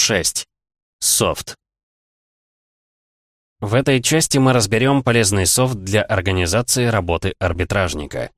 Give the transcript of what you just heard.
6. Софт. В этой части мы разберем полезный софт для организации работы арбитражника.